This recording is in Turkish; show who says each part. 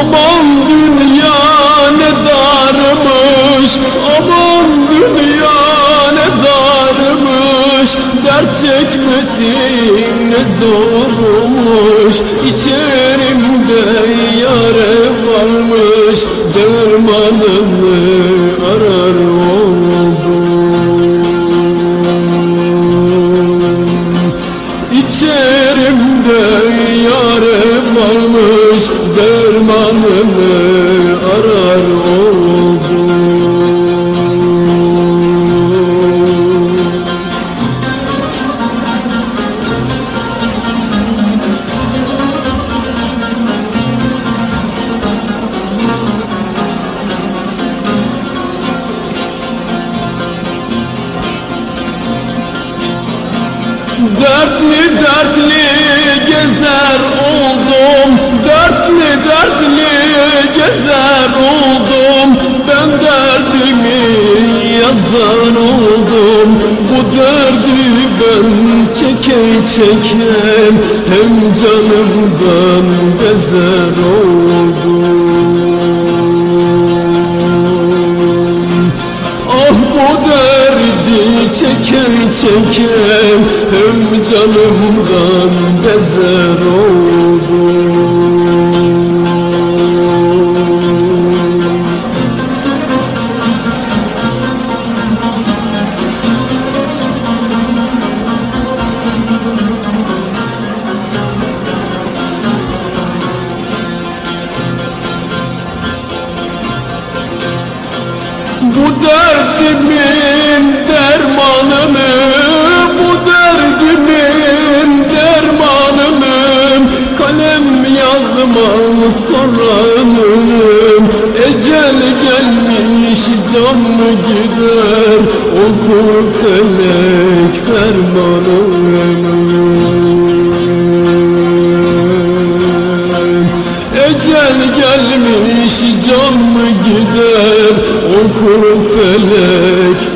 Speaker 1: Aman dünya ne darmış Aman dünya ne darmış. Dert çekmesi ne zormuş İçerimde yare Dertli dertli gezer oldum. Dertli dertli gezer oldum. Ben derdimi yazar oldum. Bu derdi ben çeke çeken Hem canımdan bezer oldum. Ah bu derdi çeken çeken Hem canımdan bezer oldum. Bu derdimin yazmam soranım Ecel gelmiş can mı gider? Okur felek fermanını Ecel gelmiş can mı gider? Okur felek